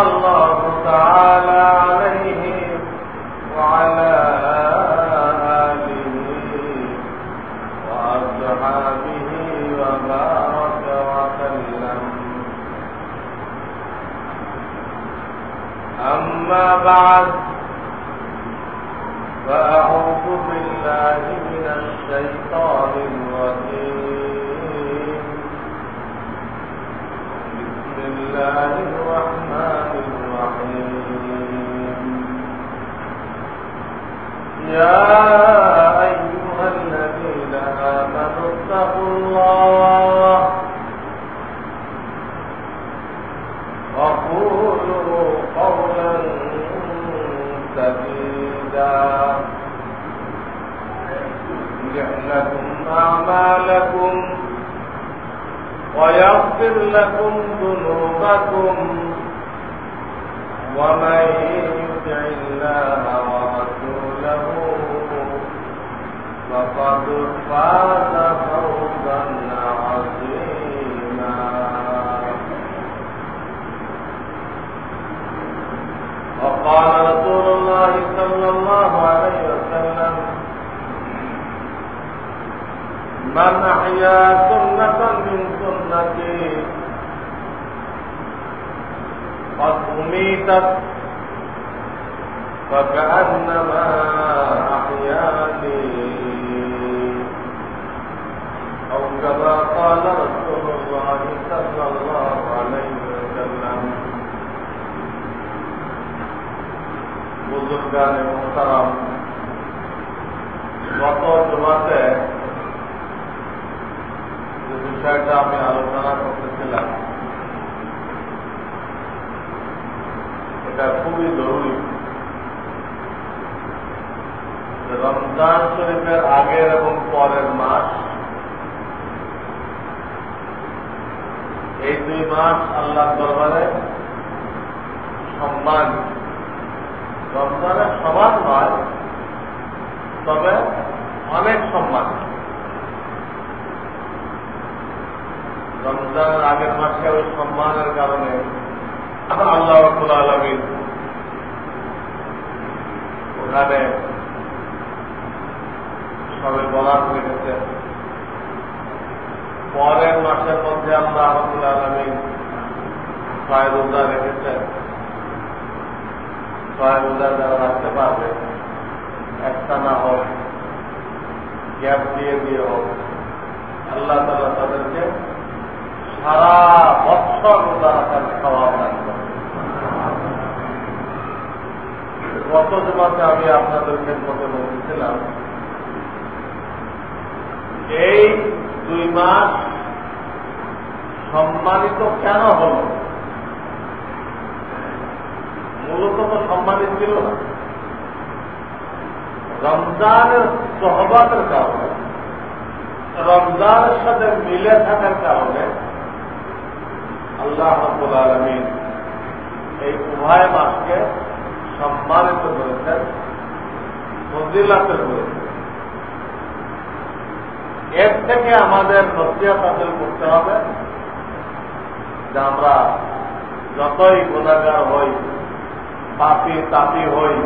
الله تعالى সম্মান। রমজানের আগের মাসে ওই সম্মানের কারণে আল্লাহ রকুল আলমী ওখানে সবে বলার রেখেছে পরের মাসের মধ্যে আল্লাহ রকুল আলমী ছয় রোজা রেখেছেন। ছয় রোজা যারা রাখতে পারবে, একটা না হোক গ্যাপ দিয়ে দিয়ে হোক আল্লাহ তালা তাদেরকে সারা বৎসর রোজা রাখার খাওয়া থাকবে গত জমাতে আমি আপনাদেরকে মধ্যে বলতেছিলাম এই দুই মাস সম্মানিত কেন হল? মূলত তো সম্মানিত ছিল না। রমজানের সহবাতের কারণে, রমজানের সাথে মিলে থাকার কারণে আল্লাহ রব্বুল আলমিন এই উভয় মাসকে সম্মানিত করেছেন ফজিলাতে করেছেন। এর থেকে আমাদের নসিয়া হাসিল করতে হবে যে আমরা যতই গুণাগার হই পাপি তাপি হই,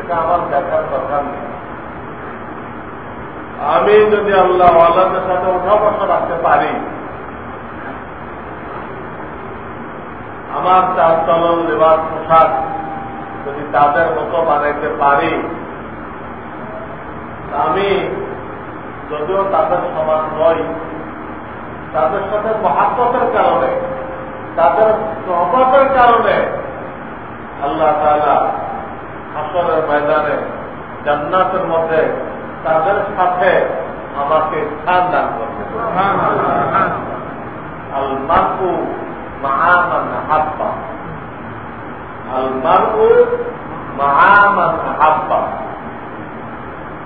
এটা আমার দেখার দরকার নেই। আমি যদি আল্লাহ আল্লাহদের সাথে উঠা বসা রাখতে পারি, আমার চার চলন লেবার পোশাক যদি তাদের মতো বানাইতে পারি আমি যদিও তাদের সমান নই, তাদের সাথে মহাত্মতের কারণে, তাদের সহমতের কারণে আল্লাহ তালা হাসরের ময়দানে জান্নাতের মধ্যে তাদের সাথে আমাকে স্থান দান করবে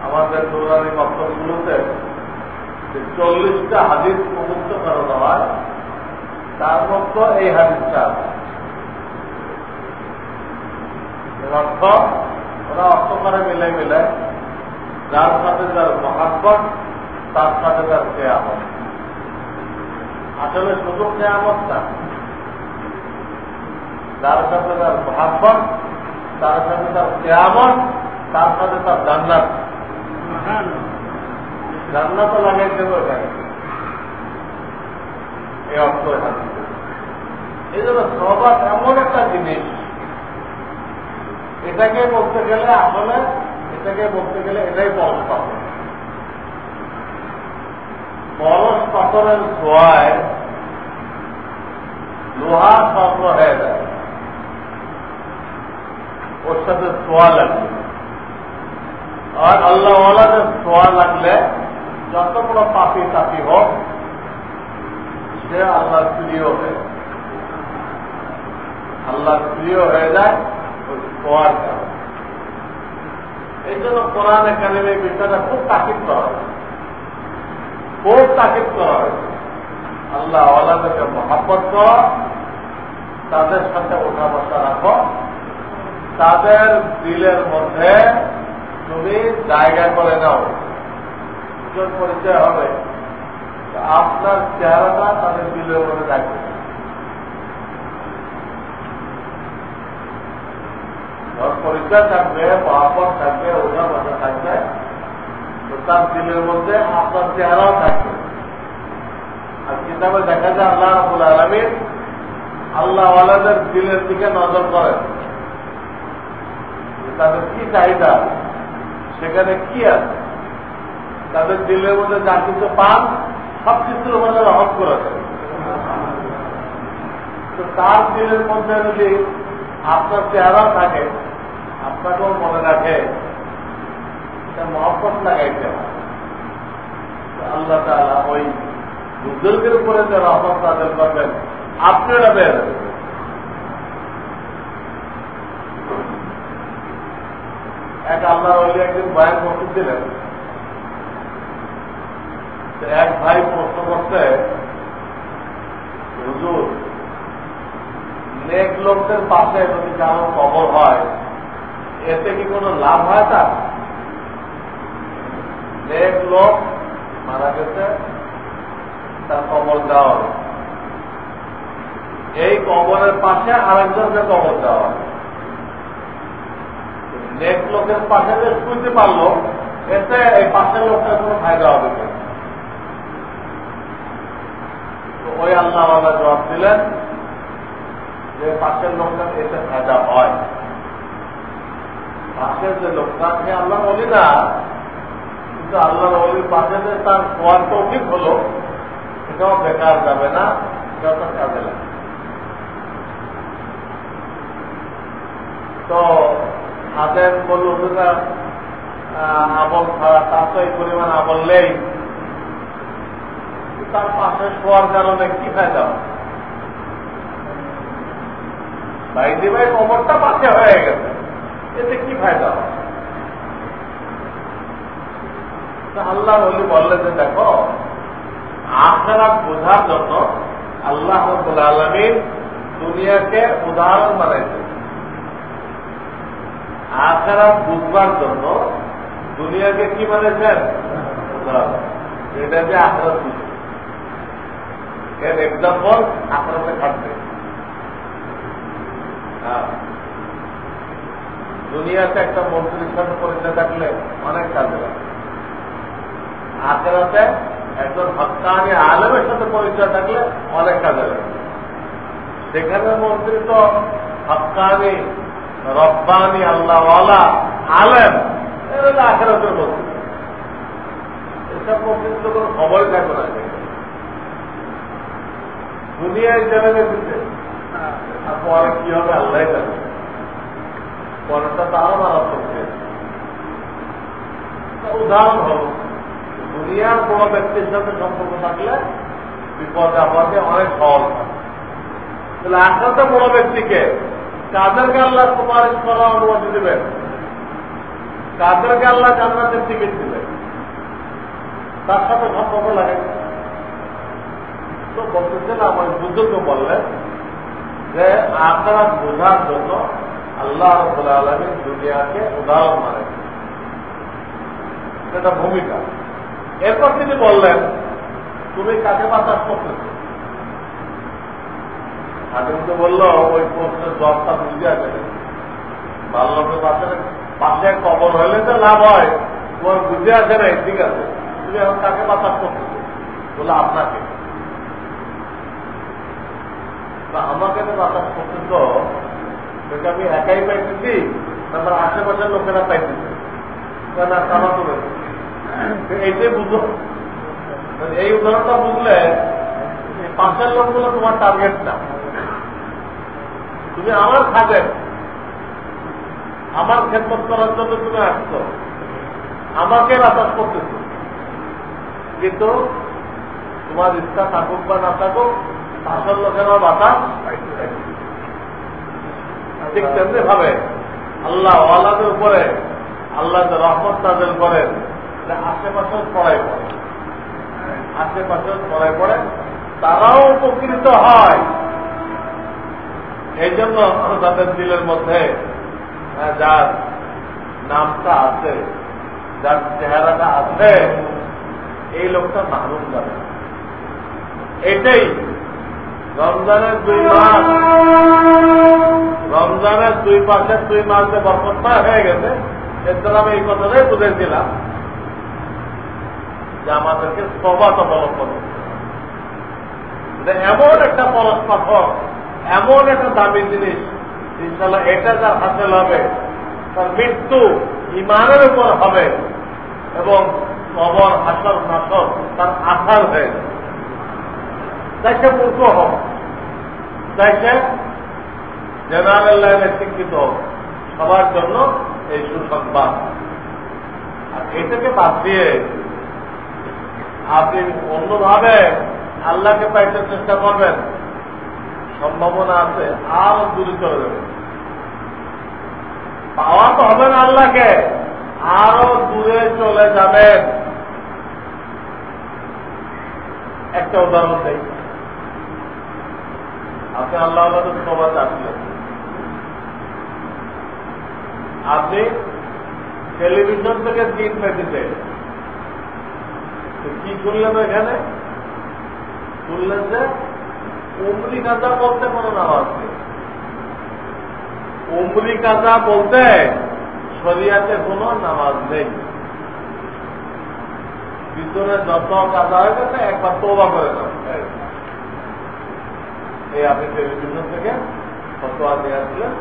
আমাদের দুরানি বক্তব্যগুলোতে যে চল্লিশটা হাদিস প্রমুক্ত করানো হয়, তার মধ্যে এই হাদিসটা আছে। অর্থ, ওরা অর্থ করে মিলে মিলে যার সাথে যার মহাব্বত, তার সাথে তার কেয়ামত। আসলে শুধু কেয়ামত না যার সাথে তার মহাব্বত, তার সাথে তার কেয়ামত, তার সাথে তার জান্নাত। জান্নাত লাগাই এখানে এই অর্থ এই জন্য সবাদ এমন একটা জিনিস। এটাকে বলতে গেলে আসলে এটাকে বলতে গেলে এটাই পরশ পাথর পরশ পাথরের ধোয়ায় লোহা স্বপ্ন হয়ে যায়। ওর সাথে সোয়া লাগবে। আর আল্লাহওয়ালাদের সোয়া লাগলে যত বড় পাপি তাপি হোক, সে আল্লাহ প্রিয় হয়ে আল্লাহ প্রিয় হয়ে যায়, ওই সোয়ার এই জন্য কোরআন একাডেমি বিষয়টা খুব তাকিদ করা হয়। খুব তাকিদ করা হয়েছে আল্লাহ আল্লাহকে মহাব্বত কর, তাদের সাথে ওঠা বসা রাখো। তাদের দিলের মধ্যে তুমি জায়গা করে নাও। পরিচয় হবে। আপনার চেহারাটা তাদের দিলের মধ্যে রাখবে পরিচয় থাকবে মহাপদ থাকবে ওঝা বসা থাকবে তো তার দিলের মধ্যে আপনার চেহারাও থাকবে। আর কিতাবে দেখা যায় আল্লাহ রাবুল আলমীর আল্লাহ আলাদের দিলের দিকে নজর করেন। তাদের কি চাহিদা, সেখানে কি আছে? তাদের দিলের মধ্যে যা কিছু পান সব কিছুর মধ্যে রহস করেছে তো তার দিলের মধ্যে যদি আপনার চেহারা থাকে আপনাকেও মনে রাখে। মহব্বত লাগাইতে হয়। আল্লাহ তালা ওই বুজুর্গের উপরে যে রহমত তাদের করবেন আপনি ওটা এক আল্লাহ ওই একদিন ভাইয়ের করতে দিলেন। এক ভাই প্রশ্ন করতে হুজুর, নেক লোকদের পাশে যদি কারও কবর হয় এতে কি কোনো লাভ হয় তার? নেক লোক মারা গেছে, তার কবর দেওয়া এই কবরের পাশে আরেকজনকে কবর দেওয়া নেক লোকের পাশে যে শুনতে পারল, এতে এই পাশের লোকটার কোনো ফায়দা হবে ওই আল্লাহ জবাব দিলেন যে পাশের লোকটার এতে ফায়দা হয়। পাশের যে লোকটাকে আল্লাহ বলি না, কিন্তু আল্লাহ অলির পাশে যে তার খোয়ার তৌফিক হলো, এটাও বেকার যাবে না, এটাও তার কাজে লাগে তো হাতের বলল আমল ছাড়া তার তো এই পরিমাণ আমল নেই। তার পাশে শোয়ার কারণে কি ফায়দা ভাই দিবাই কবরটা পাশে হয়ে গেছে। এতে কি ফায়দা? হয় আল্লাহ বলি, বললে যে দেখো, আখেরাত বোঝার জন্য আল্লাহ আলমীর দুনিয়াকে উদাহরণ বানাইছে। আখেরাত বুঝবার জন্য দুনিয়াকে কি বানাইছেন? উদাহরণ। এটা যে বুঝবে এর এক্সাম্পল আখেরাতে খাটবে। দুনিয়াতে একটা মন্ত্রীর সাথে পরিচয় থাকলে অনেক কাজে লাগে। আখেরাতে একজন হকানি আলমের সাথে পরিচয় থাকলে অনেক কাজে লাগে। সেখানে মন্ত্রী তো হকানি রব্বানি আল্লাহওয়ালা আলেম এগুলো আখেরাতের মন্ত্রী এসব মন্ত্রী তো কোনো খবরই থাকবে না। দুনিয়ায় জেনে দিতে আর পরে কি হবে? আল্লাহ জানে। পরেরটা তো আরও মারাত্মক উদাহরণ হল, দুনিয়ার কোন ব্যক্তির সাথে সম্পর্ক থাকলে বিপদ আপদে অনেক সহজ হয়। তাহলে আখড়াতে বড় ব্যক্তিকে কাদেরকে আল্লাহ সুপারিশ করার অনুমতি দেবেন? কাদেরকে আল্লাহ জান্নাতের টিকিট দিবেন? তার সাথে সম্পর্ক লাগে। তো বলতেছেন আমার বুজুর্গ বললেন যে আপনারা বোঝার জন্য আল্লাহ আলমী দুনিয়াকে উদাহরণ মানে সেটা ভূমিকা। এরপর তিনি বললেন, তুমি কাকে বাতাস করতেছ? আগে তো বলল, ওই প্রশ্নের জবটা বুঝে আছে বাল্যকে পাশে পাশে কবর হলে তো লাভ হয়। তোমার বুঝে আছে না? ঠিক আছে। তুমি এখন কাকে বাতাস করতেছ? বলে আপনাকে। আমাকে তো বাতাস করতেছ। আমি একাই পাইতেছি, তারপর আশেপাশের লোকেরা পাইতেছে। না তারা তো এইটাই বুঝো। এই উদাহরণটা বুঝলে পাশের লোকগুলো তোমার টার্গেট না। তুমি আমার খাবেন আমার খেদমত করার জন্য তুমি আসছো। আমাকে বাতাস করতেছ। কিন্তু তোমার ইচ্ছা থাকুক বা না থাকুক, পাশের লোকেরা বাতাস ঠিক তেমনি ভাবে আল্লাহ আল্লাহের উপরে, আল্লাহ রহমত তাদের করেন আশেপাশেও পড়াই পড়ে। আশেপাশেও পড়াই পড়ে, তারাও উপকৃত হয়। এই জন্য তাদের দিলের মধ্যে যার নামটা আছে, যার চেহারাটা আছে, এই লোকটা মাহরুম যাবে এটাই রমজানের দুই মাস রমজানের দুই পাশের দুই মাসে বরকতটা হয়ে গেছে। এর আমি এই কথাটাই বুঝেছিলাম যে আমাদেরকে সবাত অবলম্বন এমন একটা পরশ পাথর এমন একটা দামি জিনিস ইনশাল্লাহ এটা যার হাসিল হবে তার মৃত্যু ইমানের উপর হবে এবং কবর, হাসর, নাসর তার আশার হয়ে যাবে। তাই মূর্খ হোক তাই জেনারেল লাইনে শিক্ষিত সবার জন্য এই সুসংবাদ। আর এটাকে বাদ দিয়ে আপনি অন্যভাবে আল্লাহকে পাইতে চেষ্টা করবেন, সম্ভাবনা আছে আরও দূরে চলে যাবে। পাওয়া তো হবে না আল্লাহকে, আরও দূরে চলে যাবেন একটা উদাহরণ দেয় আপনি আল্লাহ আল্লাহ সবাই আসলেন আপনি টেলিভিশন থেকে দিন পেতে কি শুনলেন এখানে শুনলেন যে উমরি কাজা বলতে কোনো নামাজ নেই উমরি কাজা বলতে শরিয়াতে কোনো নামাজ নেই। ভিতরে যত কাজা হয়ে গেছে, একবার তোবা করে দাও এই। আপনি টেলিভিশন থেকে ফতোয়া দিয়ে আসলেন,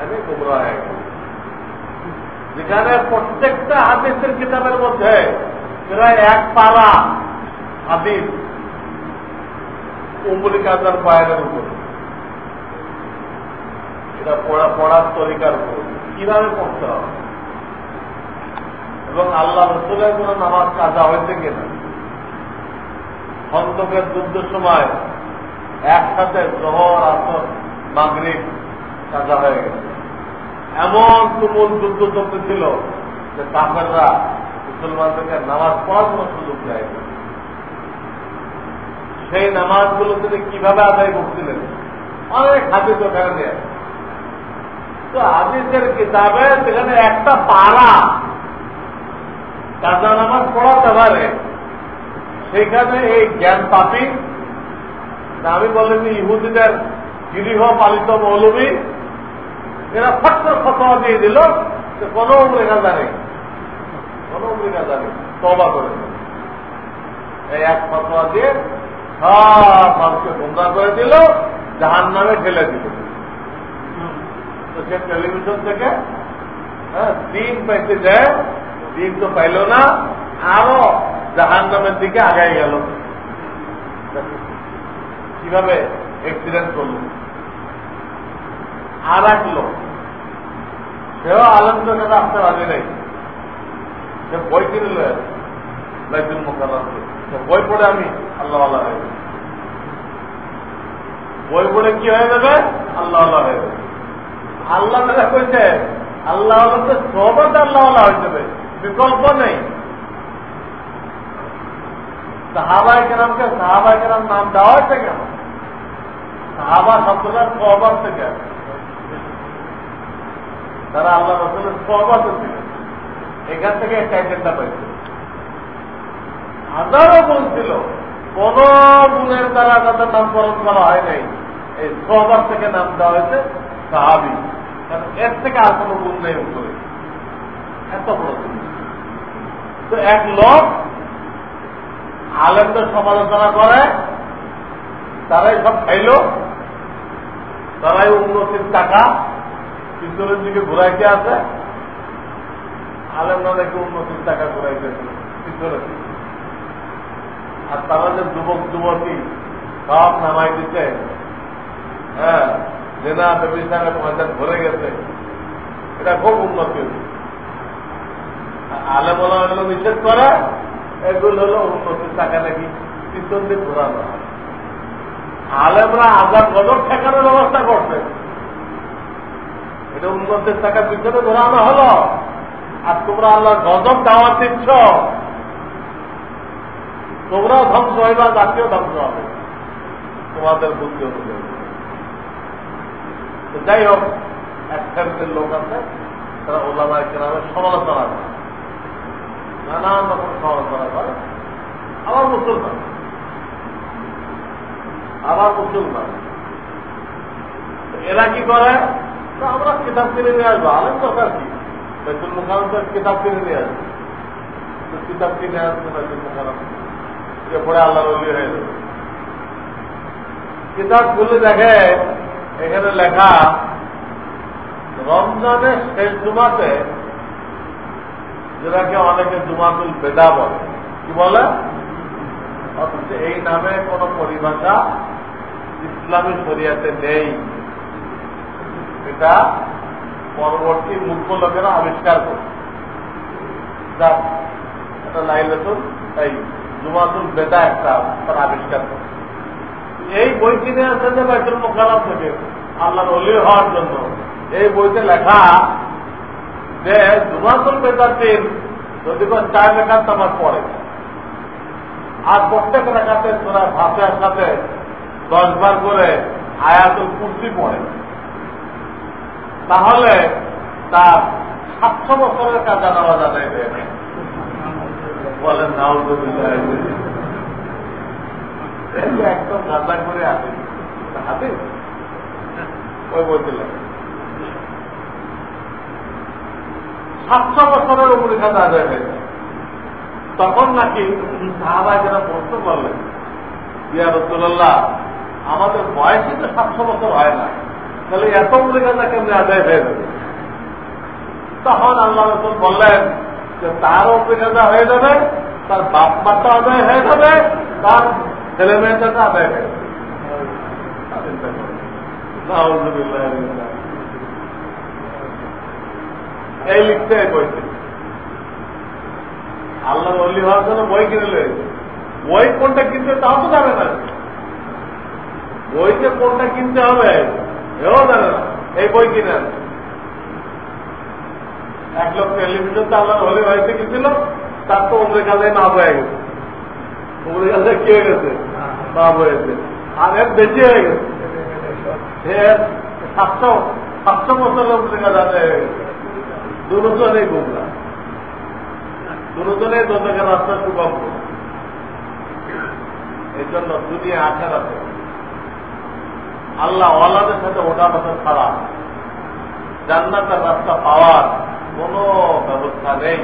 আমি গুমরা হয়ে গেল যেখানে প্রত্যেকটা হাদিসের কিতাবের মধ্যে প্রায় এক পালা হাদিস উমরি কাজার পায়ের উপর। এটা পড়া, পড়ার তরিকার উপর। কীভাবে পড়তে হবে? এবং আল্লাহ রসুলের কোন নামাজ কাজা হয়েছে কিনা? খন্দকের যুদ্ধের সময় একসাথে জহর, আসর, মাগরিব কাজা হয়ে গেছে। এমন তুমুল যুদ্ধ চলতেছিল যে কাফেররা মুসলমানদেরকে নামাজ পড়ার কোন সুযোগ দেয় সেই নামাজগুলো তিনি কীভাবে আদায় করছিলেন? অনেক হাদিস ওখানে নেয় তো হাদিসের কিতাবে সেখানে একটা পাড়া কাজা নামাজ পড়াতে পারে। সেখানে এই জ্ঞান পাপি আমি বলেন ইহুদিদের গৃহ পালিত মৌলবী এরা ফট ফটোয়া দিয়ে দিল যে কোনো উমরে গাজা নেই কোনো উমরে গাজা নেই তবা করে এই এক ফটোয়া দিয়ে সব মানুষকে গুমরা করে দিল জাহান নামে ঠেলে দিল। তো সে টেলিভিশন থেকে হ্যাঁ দিন পাইতে যায়, দিন তো পাইল না, আরও জাহান নামের দিকে আগাই গেল। কীভাবে? অ্যাক্সিডেন্ট করল। আর এক লোক সেও আলমদের কাছে আসতে রাজি নেই। সে বই কিনে লয়ে লাইজুল মোকালামকে বই পড়ে আমি আল্লাহ আল্লাহ হয়ে বই পড়ে কি হয়ে যাবে? আল্লাহ আল্লাহ হয়ে আল্লাহ তারা কইছে, আল্লাহ আল্লাহ সবত আল্লাহ আল্লাহ হয়ে যাবে। বিকল্প নেই। সাহাবাই কেরামকে সাহাবাই কেরাম নাম দেওয়া হয়েছে কেন? সাহাবা শব্দটা সহবাদ থেকে তারা আল্লাহ রসুলের সহবাদ এখান থেকে টাইটেলটা পাইছে। হাজারও বলছিল কোন গুণের দ্বারা তাদের নামকরণ করা হয় নাই। এই সহবাদ থেকে নাম দেওয়া হয়েছে সাহাবি। কারণ এর থেকে আর কোনো গুণ নেই উপরে এত বড় তো এক লোক আলেমদের সমালোচনা করে, তারাই সব খাইল, তারাই উন্নতির টাকা পিছনের দিকে ঘুরাইতে আছে? আলেমরা নাকি উন্নতির টাকা ঘুরাইতেছে পিছনের দিকে। আর তারা যে যুবক, যুবতী সব নামাই দিচ্ছে। হ্যাঁ জেনা ব্যবসায় ময়দান ভরে গেছে। এটা খুব উন্নতি আলেম এগুলো নিষেধ করে, এগুলো হলো উন্নতির টাকা নাকি পিছন দিয়ে ঘোরানো আলেমরা আজাদ গজব ঠেকানোর ব্যবস্থা করছে। এটা উন্নতির টাকা পিছনে ঘোরানো হলো। আর তোমরা আল্লাহ গজব দাওয়া দিচ্ছ। তোমরাও ধ্বংস হইবা জাতীয় ধ্বংস হবে। তোমাদের বুদ্ধি অনুযায়ী। যাই হোক, এক শ্রেণির লোক আছে, তারা ওলা ওলামা কেরামের সমালোচনা করে। নানান রকম সমালোচনা করে। আবার মুসলমান। আবার মুসলমান। এরা কি করে? আমরা কিতাব কিনে নিয়ে আসব। আলেম দরকার কি? বেতুল মুখান কিতাব কিনে নিয়ে আসব। কিতাব কিনে আসবে বেতুল মুখান যে পরে আল্লাহ রলি হয়ে যাবে। কিতাব খুলে দেখে এখানে লেখা, রমজানের শেষ জুমাতে যেটাকে অনেকে জুমাতুল বেদা বলে। কি বলে? অথচ এই নামে কোন পরিভাষা ইসলামী শরিয়াতে নেই। এটা পরবর্তী মূর্খ লোকেরা আবিষ্কার করছে এটা লাইলাতুল এই জুমাতুল বেদা একটা তারা আবিষ্কার করছে এই বই কিনে আসছে যে বাইতুল মোকালাম থেকে আল্লাহর অলি হওয়ার জন্য। এই বইতে লেখা যে জুমাতুল বেদার দিন যদি কোন চার লেখার তোমার পড়ে, আর প্রত্যেক লেখাতে তোরা ভাষার সাথে দশ বার করে আয়াতুল কুর্তি পড়ে। তাহলে তার সাতশো বছরের কাজা নামাজ আদায় একদম করে আসে ওই সাতশো বছরের উপরে আদায় হয়ে তখন নাকি সাহাবাই যারা প্রশ্ন করলেন, ইয়া রসুল্লাহ আমাদের বয়সে তো সাতশো বছর হয় না। তাহলে এত খাতা কেমনি আদায় হয়ে যাবে? তখন আল্লাহ রসুল বললেন যে তার উপরে খাতা হয়ে যাবে, তার বাপ মাতা আদায় হয়ে যাবে, তার ছেলে মেয়েটা আদায় হয়ে যাবে। এই লিখতে বইতে। আল্লাহ অলি হওয়ার জন্য বই কিনে লয়েছে বই কোনটা কিনতে তাও তো যাবে না। বইতে কোনটা কিনতে হবে? এই বই কিনে এক লোক টেলিভিশন তো আল্লাহ হলি হয়েছে কিনছিল তার তো উমরে কাজে না হয়ে গেছে। উমরে কাজে কি গেছে? না হয়েছে। আর এর বেশি হয়ে গেছে। সাতশো সাতশো বছরের উমরে কাজ হয়ে গেছে। দুজনেই গোমরা। দুজনেই দোকানের রাস্তা সুগম্য। এই জন্য দুনিয়া আঠার আছে আল্লাহ ওয়ালাদের সাথে ওটা বছর ছাড়া জান্নাতের রাস্তা পাওয়ার কোন ব্যবস্থা নেই।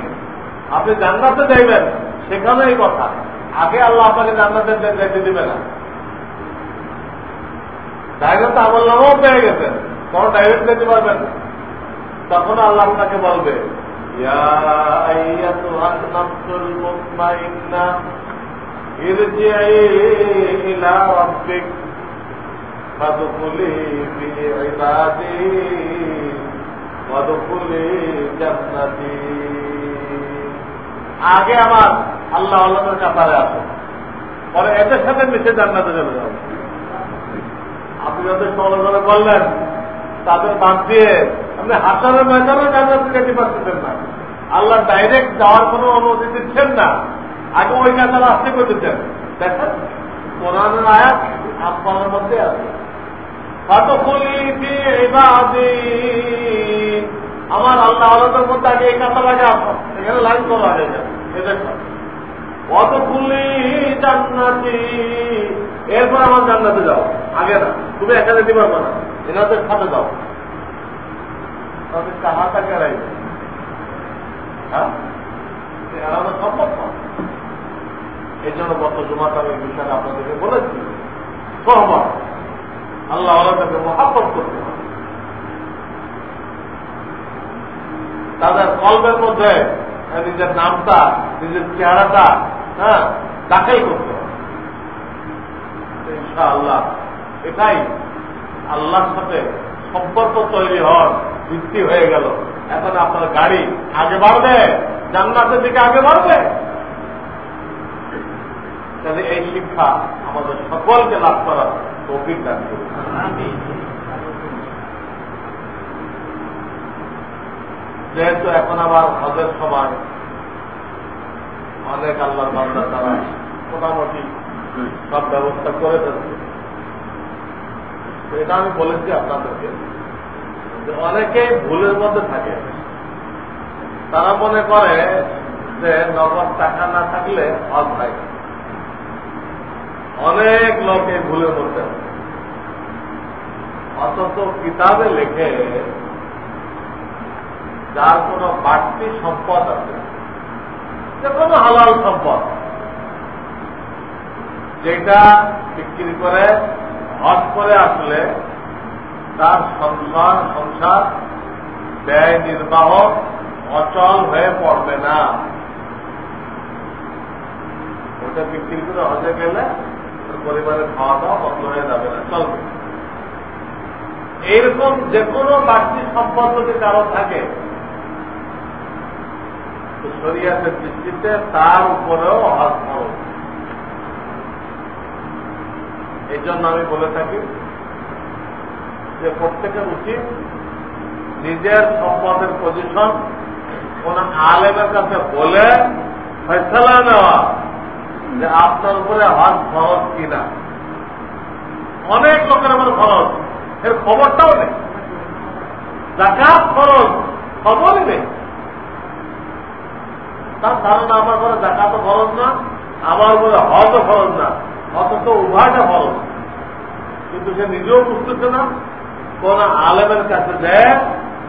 আপনি জান্নাতে যাইবেন, সেখানেই কথা। আগে আল্লাহ আপনাকে জান্নাতের যাইতে দিবে না। ডাইরেক্ট আমল নামাও পেয়ে গেছেন, কোন ডাইরেক্ট যেতে পারবেন তখন আল্লাহ আপনাকে বলবে আগে আমার আল্লাহ আল্লাহের কাতারে আছে পরে এদের সাথে মিশে জান্নাতে চলে যাবে আপনি যাদের সমালোচনা করলেন তাদের বাদ দিয়ে আপনি হাসানের ময়দানে জান্নাতে যেতে পারতেছেন না। আল্লাহ ডাইরেক্ট যাওয়ার কোন অনুমতি দিচ্ছেন না। আগে ওই কাতার আসতে করতেছেন দেখেন, কোরআনের আয়াত আপনার মধ্যে আছে। আমার আল্লাহ আল্লাহের মধ্যে আগে এই আগে আসো, এখানে লাইন করা আগে এদের কত খুললি জান্নাতি। এরপর আমার জান্নাতে যাও। আগে না, তুমি যেতে পারব না এনাদের সাথে যাও। হ্যাঁ? এই জন্য গত জমাতে আমি বিষয়টা আপনাদেরকে বলেছি। সহমত। আল্লাহ আল্লাহকে মহাপত করতে তাদের কল্পের মধ্যে নিজের নামটা, নিজের চেহারাটা হ্যাঁ তাকেই করতে হবে। আল্লাহ এটাই আল্লাহর সাথে সম্পর্ক তৈরি হওয়ার ভিত্তি হয়ে গেল। এখন আপনার গাড়ি আগে বাড়বে, জান্নাতের দিকে আগে বাড়বে। তাহলে এই শিক্ষা আমাদের সকলকে লাভ করার অভিজ্ঞতা যেহেতু এখন আবার হজের সময় অনেক আল্লাহর বান্দা তারা মোটামুটি সব ব্যবস্থা করে ফেলছে। এটা আমি বলেছি আপনাদেরকে যে অনেকেই ভুলের মধ্যে থাকে। তারা মনে করে যে নগদ টাকা না থাকলে হজ হয় অনেক লোক এই ভুলের মধ্যে অথচ কিতাবে লেখে, যার কোন বাড়তি সম্পদ আছে, যে কোনো হালাল সম্পদ, যেটা বিক্রি করে, হজ করে আসলে তার সম্মান সংসার ব্যয় নির্বাহ অচল হয়ে পড়বে না। ওটা বিক্রি করে হজে গেলে পরিবারের খাওয়া দাওয়া বন্ধ হয়ে যাবে না, চলবে। এইরকম যে কোনো বাড়তি সম্পদ যদি কারও থাকে শরিয়াতের দৃষ্টিতে তার উপরেও হজ খরচ এই জন্য আমি বলে থাকি যে প্রত্যেকের উচিত নিজের সম্পদের পজিশন কোন আলেমের কাছে বলে ফেসলা নেওয়া। যে আপনার উপরে হজ খরচ কিনা। অনেক লোকের আমার খরচ। এর খবরটাও নেই। জাকাত খরচ, খবরই নেই। তার ধারণা, আমার করে খরচ না, আমার হজও খরচ না, অথচ উভয়টা খরচ। কিন্তু সে নিজেও বুঝতেছে না, কোন আলেমের কাছে দেয়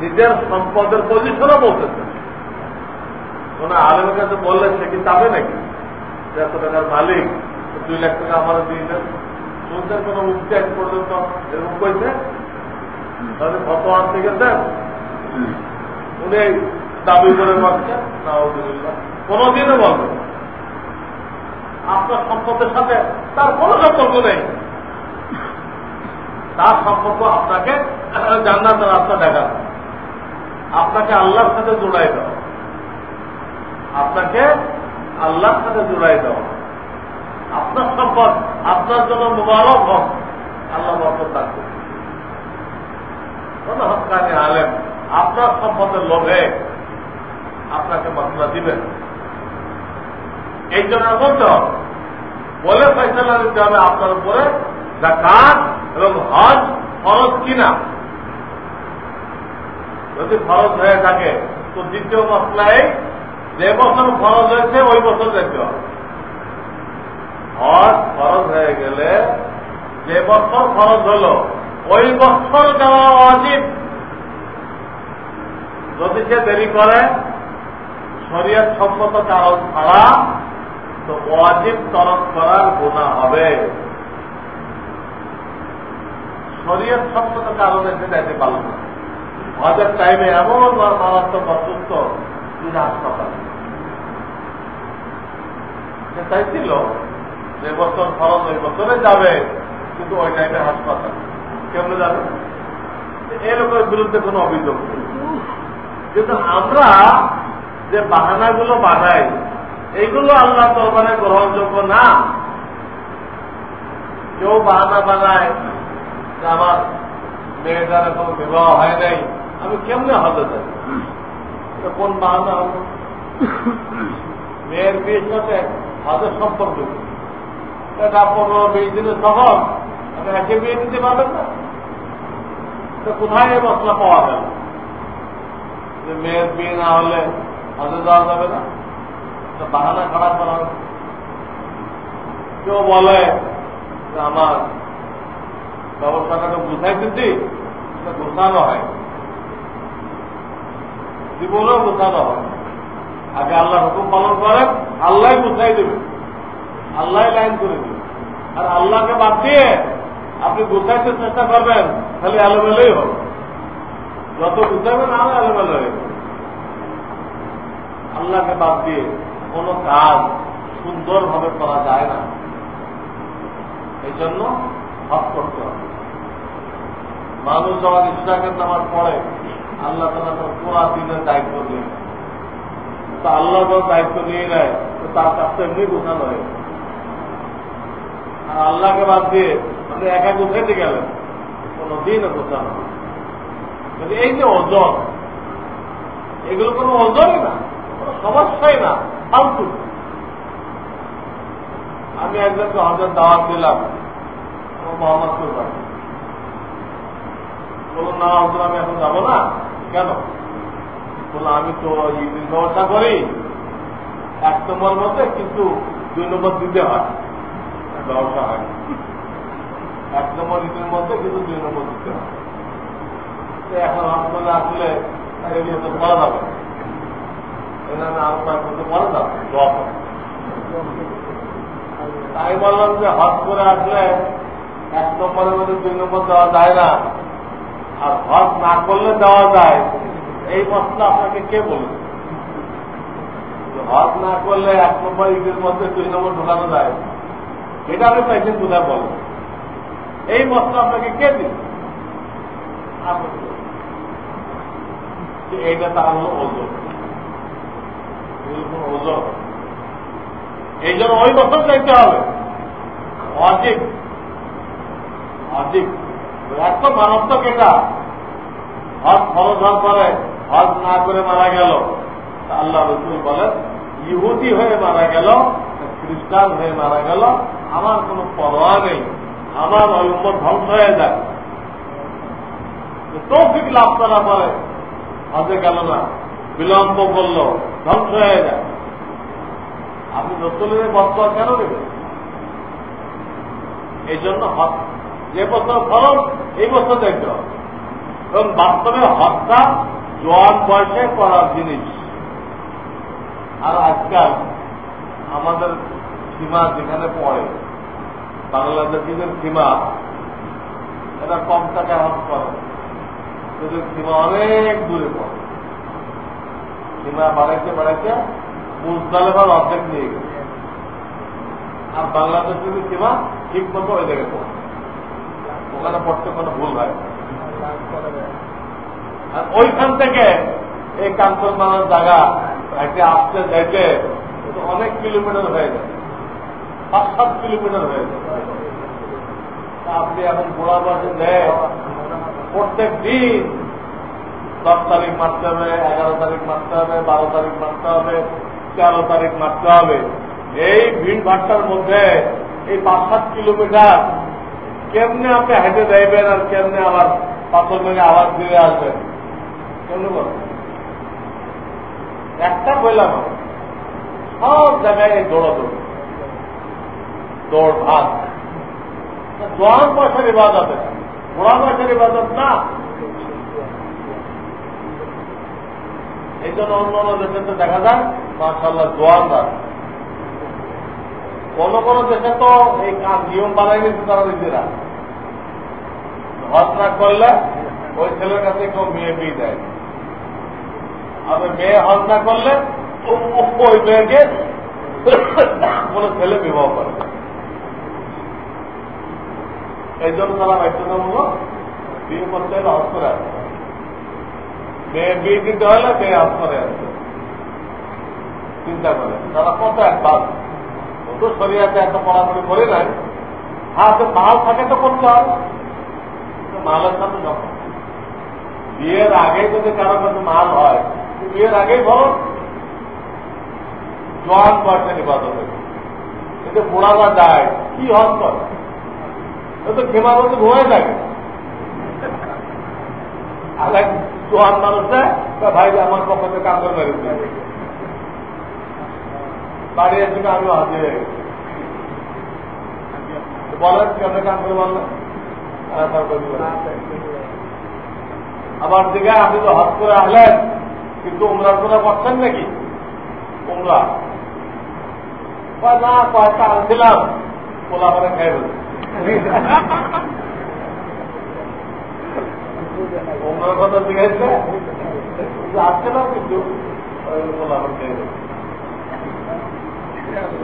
নিজের সম্পদের পজিশনও বলতেছে। কোন আলেমের কাছে বললে সে কি যাবে নাকি? এত টাকার মালিক দুই লাখ টাকা আমার দিয়ে দেন। শুনছেন কোন মুক্তি আজ পর্যন্ত এরকম কইছে? তাহলে কত আর থেকে দেন উনি দাবি করে মারছেন না কোনদিনও বলবেন আপনার সম্পদের সাথে তার কোন সম্পর্ক নেই। তার সম্পর্ক আপনাকে জান্নাতের রাস্তা দেখা আপনাকে আল্লাহর সাথে জোড়াই দাও আপনাকে আল্লাহর সাথে জোড়াই দাও। আপনার সম্পদ, আপনার জন্য মোবারক হোক। আল্লাহ বরকত দান কোন হকানি আলেম আপনার সম্পদের লোভে আপনাকে মশলা দিবেন এই জন্য বলতে হবে বলে ফেসলা দিতে হবে আপনার উপরে জাকাত এবং হজ ফরজ কিনা। যদি ফরজ হয়ে থাকে, তো দ্বিতীয় মশলায় যে বছর ফরজ হয়েছে, ওই বছর যেতে হবে। হজ ফরজ হয়ে গেলে যে বছর ফরজ হল, ওই বছর যাওয়া অজিব যদি সে দেরি করে, শরীয়ত সম্মত কারণ ছাড়া, তো ওয়াজিব তরক করার গুণা হবে। শরীয়ত সম্মত কারণে সে যাইতে পারল না হজের টাইমে এমন মারাত্মক অসুস্থ, তিনি হাসপাতালে। সে চাইছিল যে বছর খরচ ওই বছরে যাবে, কিন্তু ওই টাইমে হাসপাতাল। কেমনে যাবে? এই লোকের বিরুদ্ধে কোনো অভিযোগ নেই। কিন্তু আমরা যে বাহানাগুলো বানাই এইগুলো আল্লাহ তরবারে গ্রহণযোগ্য না। কেউ বাহানা বানায় যে আমার মেয়েটার কোনো বিবাহ হয় নাই, আমি কেমনে হতে চাই? কোন বাহানা হবে? মেয়ের সাথে হাতের সম্পর্ক এটা পনেরো, বিশ দিনের সফর একে বিয়ে দিতে পারবেন না। তো কোথায় এই মশলা পাওয়া গেল? যে মেয়ের বিয়ে না হলে হজে যাওয়া যাবে না? বাহানা খারাপ করা হবে কেউ বলে যে আমার ব্যবস্থাটাকে বুঝাই দিচ্ছি গোছানো হয়। জীবনেও গোছানো হয়। আগে আল্লাহ হুকুম পালন করেন আল্লাহ বুঝাই দেবে। আল্লাহ লাইন করে দেবে। আর আল্লাহকে বাদ দিয়ে আপনি গুছাইতে চেষ্টা করবেন খালি আলোমেলেই হবে। যত গুছাবেন আরও আলোমেলো হয়ে আল্লাহকে বাদ দিয়ে কোন কাজ সুন্দরভাবে করা যায় না। এই জন্য হক করতে হবে। মানুষ যখন ইসলামের নামার পরে আল্লাহ তালা পুরা দিনের দায়িত্ব দিয়ে তো আল্লাহ যখন দায়িত্ব নিয়ে নেয়, তো তার কাছে এমনি গোছানো হয়ে আর আল্লাহকে বাদ দিয়ে আপনি একা গুছাইতে গেলেন কোনদিন গোছানো এই যে ওজন, এগুলো কোনো ওজনই না, কোনো সমস্যাই না, ফালতু। আমি একজনকে হজর দাওয়াত দিলাম মোহাম্মদপুর বাড়ি। বলুন না, হজর, আমি এখন যাব না। কেন? বললাম আমি তো ঈদের ব্যবস্থা করি। এক নম্বর মধ্যে কিন্তু দুই নম্বর দিতে হয়। ব্যবসা হয়। এক নম্বর ঈদের মধ্যে কিন্তু দুই নম্বর দিতে হয়। এখন হাসপাতালে আসলে এগুলো তো করা যাবে এখানে আরও কয়েক বছর পরে যাবে তাই বললাম যে হট করে আসলে এক নম্বরের মধ্যে দুই নম্বর দেওয়া যায় না। আর হজ না করলে দেওয়া যায়। এই মশলা আপনাকে কে বলবে হজ না করলে এক নম্বর ঈদের মধ্যে দুই নম্বর ঢোকানো যায়। এটা আপনি পাইছেন কোথায় বলেন এই মশলা আপনাকে কে দিন এইটা তার হল এই জন্য ওই বছর চাইতে হবে। অধিক অধিক এত মারাত্মক এটা। হজ ফরজ হওয়ার পরে হজ না করে মারা গেল। আল্লাহ রসুল বলেন, ইহুদি হয়ে মারা গেল, খ্রিস্টান হয়ে মারা গেল, আমার কোন পরোয়া নেই, আমার ওই উপর ধ্বংস হয়ে যায়। তৌফিক লাভ করা পরে হজে গেল না, বিলম্ব করল, ধ্বংস হয়ে যায়। আপনি রসুলের বর্তমান কেন দেবেন? এই জন্য যে বছর ফলন এই বছর হবে। এবং বাস্তবে হত্যা জোয়ান বয়সে করার জিনিস। আর আজকাল আমাদের সীমা যেখানে পড়ে, বাংলাদেশিদের সীমা, এটা কম টাকায় হজ করে। কিন্তু সীমা অনেক দূরে পড়ে। সীমা বাড়াইতে বাড়াইতে মুজদালেবার অর্ধেক নিয়ে গেছে। আর বাংলাদেশের সীমা ঠিক মতো ওই জায়গায় পড়ে। ওখানে পড়তে কোনো ভুল হয় আর ওইখান থেকে এই কাঞ্চনমালার জায়গা হেঁটে আসতে যাইতে অনেক কিলোমিটার হয়ে যায় পাঁচ, সাত কিলোমিটার হয়ে যায় আপনি এখন গোড়া বাসে দেয় প্রত্যেক দিন দশ তারিখ মারতে হবে, এগারো তারিখ মারতে হবে, বারো তারিখ মারতে হবে, তেরো তারিখ মারতে হবে। এই ভিড় ভাট্টার মধ্যে এই পাঁচ, সাত কিলোমিটার কেমনে আপনি হেঁটে যাইবেন আর কেমনে আবার পাথর মেঘে আবার ফিরে আসবেন? একটা বললাম সব জায়গায় দৌড় জোয়ান পয়সার ইবাদত ঘোড়া পয়সার ইবাদত না। এই জন্য অন্য অন্য দেশে দেখা যায় মার্শাল্লাহ জোয়ানরা কোন কোন দেশে তো এই নিয়ম বানাই নিচ্ছে তারা নিজেরা। না করলে ওই ছেলের কাছে কেউ মেয়ে বিয়ে দেয় আর মেয়ে হজ না করলে ওই মেয়েকে কোন ছেলে বিবাহ করে এই জন্য তারা বাধ্যতামূলক বিয়ে করতে হলে হজ করে আসবে মেয়ে বিয়ে দিতে হলে মেয়ে হজ করে আসবে চিন্তা করে তারা কত একবার তো শরীরাতে এত পড়াশোনা করে নাই। হাতে মাল থাকে তো করতে হবে মালের সাথে যখন বিয়ের আগে যদি কারও কাছে মাল হয় বিয়ের আগেই জোয়ান যায় কি করে তো খেমার মধ্যে ঘুমায় থাকে। ভাই আমার কাম করে বাড়ি এসে আমি হাজির বলেন, কেমন কাম করে বললেন আবার দিকে আপনি তো হজ করে আসলেন কিন্তু উমরার করে করছেন নাকি? উমরা। না কয়েকটা আনছিলাম। উমরার কথা জিজ্ঞাসা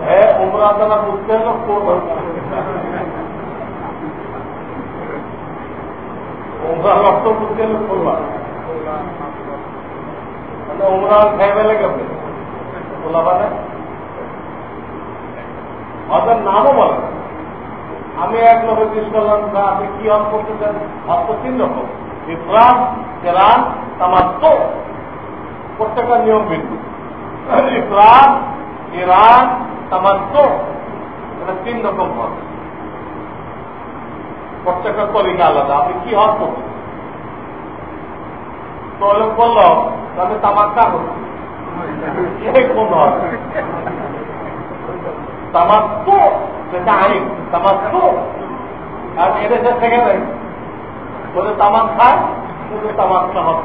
হ্যাঁ উমরা তারা বুঝতে হলো উমরা বুঝতে করবা কেমন? বলা মানে নামও বলে আমি এক লোক জিজ্ঞেস করলাম, না, আপনি কি হজ করতে চান? হজ তো তিন রকম। ইফরান কেরান তামাত্ম প্রত্যেকটা নিয়ম বিন্দু ইফরান ইরান তামাত্ম এটা তিন রকম হজ। প্রত্যেকটা তরিকা আলাদা। আপনি কি হজ করছেন তো লোক তাহলে কোন হজ তামাত্ম সেটা আইন। তামাত্ম আর এদেশে থেকে নেই। বলে তামাক খায় শুধু তামাক্কা হজ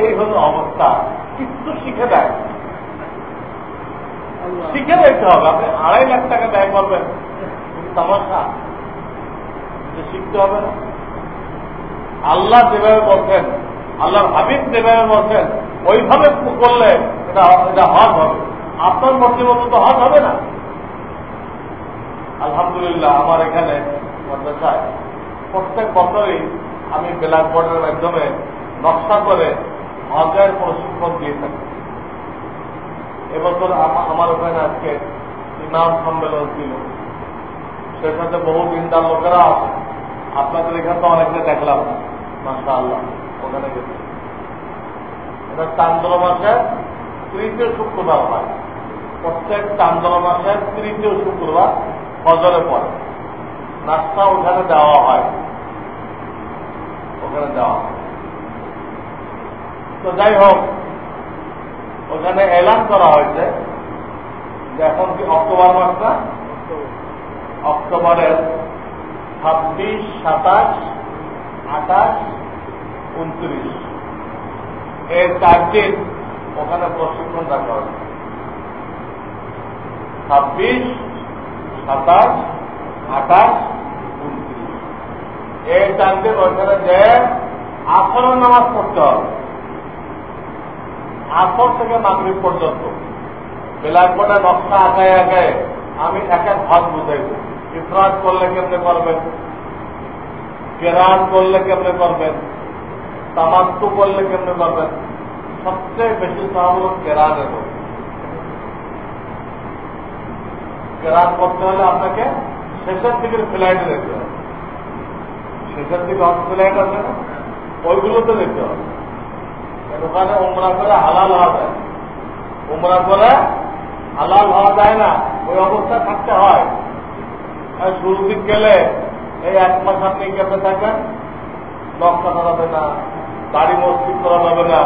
এই হল অবস্থা। কিছু শিখে দেয় শিখে দেখতে হবে। আপনি আড়াই লাখ টাকা ব্যয় করবেন তামাশা শিখতে হবে না। আল্লাহ যেভাবে বলছেন, আল্লাহর হাবিব যেভাবে বলছেন, ওইভাবে করলে এটা এটা হজ হবে। আপনার মধ্যে মতো তো হজ হবে না। আলহামদুলিল্লাহ, আমার এখানে মাদ্রাসায় প্রত্যেক বছরই আমি ব্ল্যাক বোর্ডের মাধ্যমে নকশা করে হজের প্রশিক্ষণ দিয়ে থাকি। এবছর আমার ওখানে আজকে ইমাম সম্মেলন ছিল। সেখানে বহু দিনদার লোকেরা আছে। আপনাদের এখানে তো অনেকটা দেখলাম। মাসা ওখানে গেছে। এটা চান্দ্র মাসের তৃতীয় শুক্রবার হয়। প্রত্যেক চান্দ্র মাসের তৃতীয় শুক্রবার ফজরে পরে নাস্তা ওখানে দেওয়া হয়। ওখানে দেওয়া তো যাই হোক, ওখানে এলান করা হয়েছে যে এখন কি অক্টোবর মাস না অক্টোবরের ছাব্বিশ, সাতাশ, আঠাশ উনত্রিশ। এই চার দিন ওখানে প্রশিক্ষণ রাখা হবে। ছাব্বিশ, সাতাশ, আঠাশ, উনত্রিশ। এই চার দিন ওইখানে যে আসরের নামাজ পড়তে হবে। আসর থেকে মাগরিব পর্যন্ত। বেলাকোটা নকশা আঁকায় আঁকায় আমি এক এক ভাগ বুঝাইব। ইফরাজ করলে কেমনে করবেন? কেরান করলে কেমনে করবেন? তামাত্তু করলে কেমনে করবেন সবচেয়ে বেশি সাহাবল কেরানের কেরান করতে হলে আপনাকে শেষের দিকের ফ্লাইটে দেখতে হবে। শেষের দিকে হট ফ্লাইট আছে না? ওইগুলোতে দেখতে হবে। ওখানে উমরা করে হালাল হওয়া যায়। উমরা করে হালাল হওয়া যায় না, ওই অবস্থায় থাকতে হয়। শুরু দিক গেলে এই এক মাস আপনি কেমনে থাকবেন নকশা করাবে না। বাড়ি মসজিদ করা যাবে না,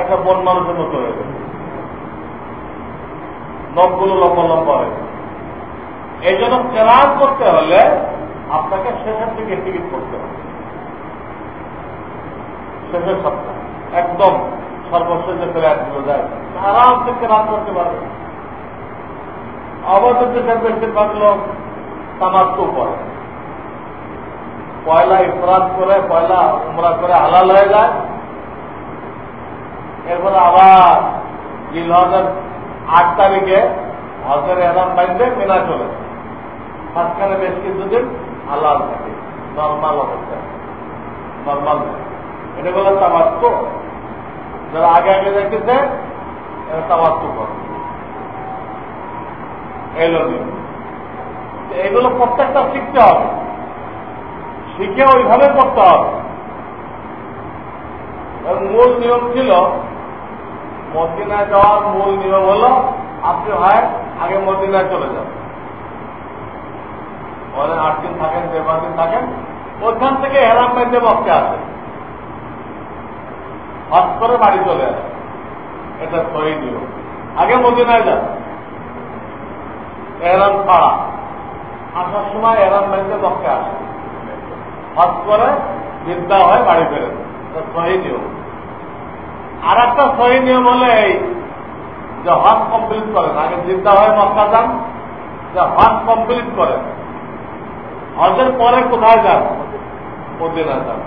একটা বন মানুষের মতো হয়ে যাবে। নখগুলো লম্বা লম্বা হয়ে যাবে। এই জন্য কেরান করতে হলে আপনাকে শেষের দিকে টিকিট করতে হবে। শেষের সপ্তাহ, একদম সর্বশেষে ফ্ল্যাটগুলো যায় আরাম থেকে রাত করতে পারবে। অবশ্যই থেকে বেশিরভাগ লোক তামাক্কু করে পয়লা ইফরাত করে, পয়লা উমরা করে হালাল হয়ে যায়। এরপরে আবার জিল হজের আট তারিখে হজের এলাম বাইন্দে মেনা চলে মাঝখানে বেশ কিছুদিন হালাল থাকে, নর্মাল অবস্থা, নর্মাল এটা বলে তামাক্ক যারা আগে আগে দেখতেছে এরা তামাক্ক করে। এগুলো প্রত্যেকটা শিখতে হবে। শিখে ওইভাবে করতে হবে। মূল নিয়ম ছিল, মদিনায় যাওয়ার মূল নিয়ম হল, আপনি হয় আগে মদিনায় চলে যান। ওখানে আট দিন থাকেন যে দিন থাকেন ওখান থেকে হেরাম বাইতে বসতে আসে। হজ করে বাড়ি চলে আসে। এটা সহি নিয়ম। আগে মদিনায় যান। এরাম ছাড়া। আসার সময় এরাম বাইতে বসতে আসে। হজ করে বিদ্যা হয়, বাড়ি ফেরেন সহি নিয়ম। আর একটা সহি নিয়ম হলে এই যে হজ কমপ্লিট করেন। আগে চিন্তা হয় মক্কা যান, যে হজ কমপ্লিট করেন। হজের পরে কোথায় যান? মদিনা যান।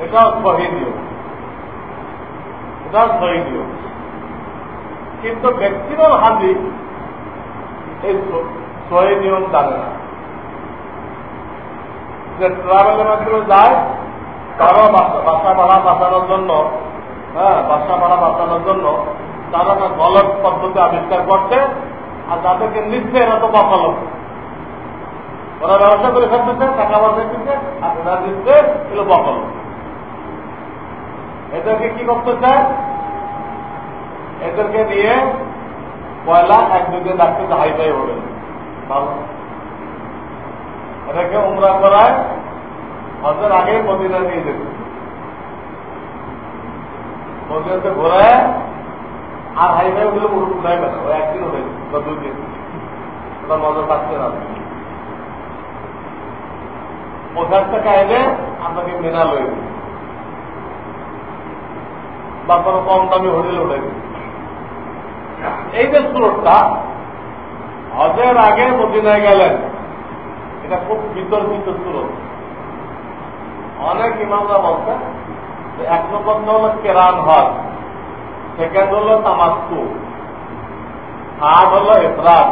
এটাও সহি নিয়ম। এটাও সহি নিয়ম। কিন্তু ব্যক্তিগত হাজি, এই সহি নিয়ম জানে না। যে ট্রাভেলের মাধ্যমে যায়, তারও বাসা ভাড়া বাঁচানোর জন্য হ্যাঁ বাসা ভাড়া বাঁচানোর জন্য তারা একটা গলত পদ্ধতি আবিষ্কার করছে আর তাদেরকে নিচ্ছে এরা তো বকাল ওরা ব্যবসা করে ফেলতেছে, টাকা পয়সা দিচ্ছে, আর এরা দিচ্ছে এগুলো বকাল এদেরকে কি করতে চায়? এদেরকে নিয়ে পয়লা এক দুদিন রাখতে হাই ফাই হবে। ভালো। এটাকে উমরা করায় হজের আগে মদিনা নিয়ে যেত। মদিনাতে ঘোরায়, আর হাই ফাই ওগুলো উঠাইবে না ওই একদিন উঠে বা দুই দিন ওটা মজা পাচ্ছে না। ওখান থেকে আপনাকে মেনা লয়ে বা কোনো কম দামি হোটেল উঠে এই যে সুরটটা হজের আগে মদিনায় গেলেন। এটা খুব বিতর্কিত সুরত অনেক ইমামরা বলছে এক নম্বর হল কেরান হজ সেকেন্ড হল তামাস্কু থার্ড হল এফরাত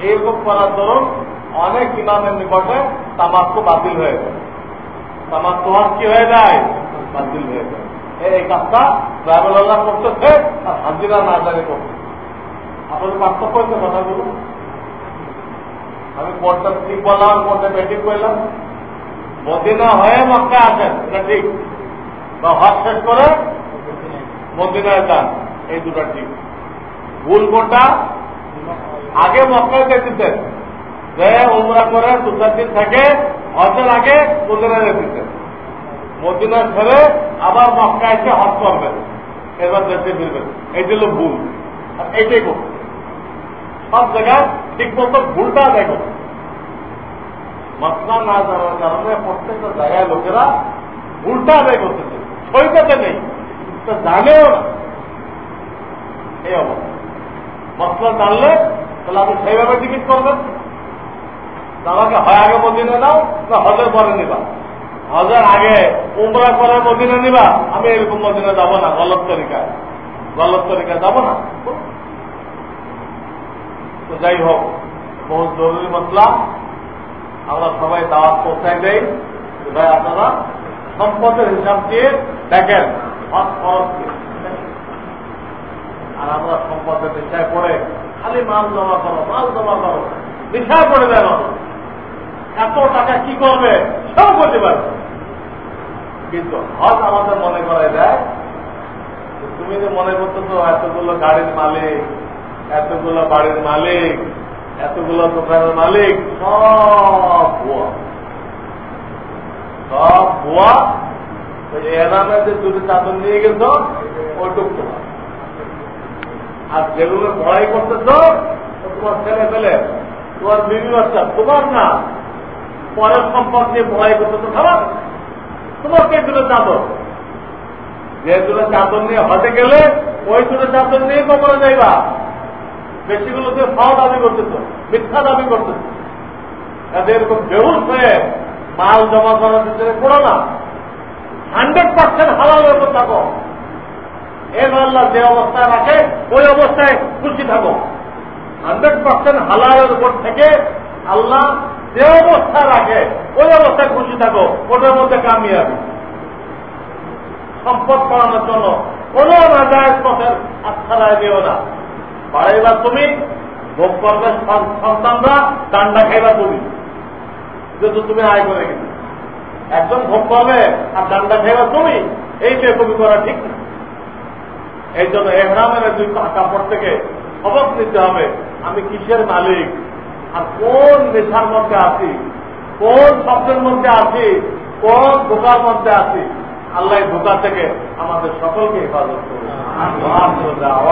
এইরকম করার দরুন অনেক ইমামের নিকটে তামাস্কু বাতিল হয়ে যায়। তামাস্কু হজ কি হয়ে যায়? বাতিল হয়ে যায়। এই কাজটা ট্রাভেলাররা করতেছে আর হাজিরা না জানি করতেছে। আপনাদের পার্থক্য হচ্ছে কথাগুলো। আমি কোনটা ঠিক বললাম কোনটা বেঠিক বললাম মদিনা হয়ে মক্কা আসেন, এটা ঠিক। বা হজ শেষ করে মদিনায় যান, এই দুটা ঠিক। ভুল কোনটা? আগে মক্কায় যেতেছেন, যে উমরা করে দু চার দিন থাকে হজের আগে মদিনায় যেতেছেন। মদিনা ছেড়ে আবার মক্কা এসে হজ করবেন। এবার দেশে ফিরবেন। এই ছিল ভুল। আর এইটাই করবে সব জায়গায় ঠিক মতো ভুলটা দেখো। মশলা না জানার কারণে প্রত্যেকটা জায়গায় লোকেরা ভুলটা আদায় করতেছে সৈকতে নেই। জানেও না। এই অবস্থা। মশলা জানলে তাহলে আপনি সেইভাবে টিকিট করবেন। আমাকে হয় আগে মদিনে দাও, না হজের পরে নিবা? হজের আগে উমরা করে মদিনে নিবা? আমি এরকম মদিনে যাব না গলত তরিকায়। গলত তরিকায় যাব না? তো যাই হোক বহু জরুরি মশলা। আমরা সবাই দাওয়াত পৌঁছায় দেই। ভাই, আপনারা সম্পদের হিসাব দিয়ে দেখেন। আর আমরা সম্পদের বিষয় করে খালি মাল জমা করো, মাল জমা করো। বিষয় করে দেন এত টাকা কি করবে? সব করতে পারবে। কিন্তু হজ আমাদের মনে করে দেয় তুমি যে মনে করতেছো, এতগুলো গাড়ির মালিক এতগুলো বাড়ির মালিক, এতগুলো দোকানের মালিক, সব ভুয়া। সব ভুয়া। এনামে যে দুটো চাদর নিয়ে গেছ, ওইটুক তোমার। আর যেগুলো পড়াই করতেছ তোমার ছেলে ফেলে তোমার বিবি বাচ্চা, তোমার না। পরের সম্পদ নিয়ে পড়াই করতেছ, খারাপ? তোমার কে দুটো চাদর? যে দূরে চাদর নিয়ে হতে গেলে, ওই দূরে চাদর নিয়ে কবরে যাইবা। দিয়ে ফাও দাবি করতেছ, মিথ্যা দাবি করতেছ এরকম বেহুশ হয়ে মাল জমা করার ভিতরে পড়ো না। হান্ড্রেড পার্সেন্ট হালালের উপর থাকো। এর আল্লাহ যে অবস্থায় রাখে, ওই অবস্থায় খুশি থাকো। হান্ড্রেড পার্সেন্ট হালালের উপর থেকে আল্লাহ যে অবস্থায় রাখে, ওই অবস্থায় খুশি থাকো। ওটার মধ্যে কামিয়াবি। সম্পদ করানোর জন্য কোন নাজায়জ পথের আচ্ছাড়ায় দিও না। বাড়াইবা তুমি, ভোগ করবে সন্তানরা, ডান্ডা খাইবা তুমি। যেহেতু তুমি আয় করে গেছো একজন ভোগ করবে আর ডান্ডা খাইবা তুমি, এই বেকবি করা ঠিক না। এই জন্য এহরামের দুই কাপড় থেকে খবর নিতে হবে, আমি কিসের মালিক? আর কোন নেশার মধ্যে আছি? কোন শব্দের মধ্যে আছি? কোন ধোকার মধ্যে আছি? আল্লাহ ধোকা থেকে আমাদের সকলকে হেফাজত করুন। আলহামদুলিল্লাহ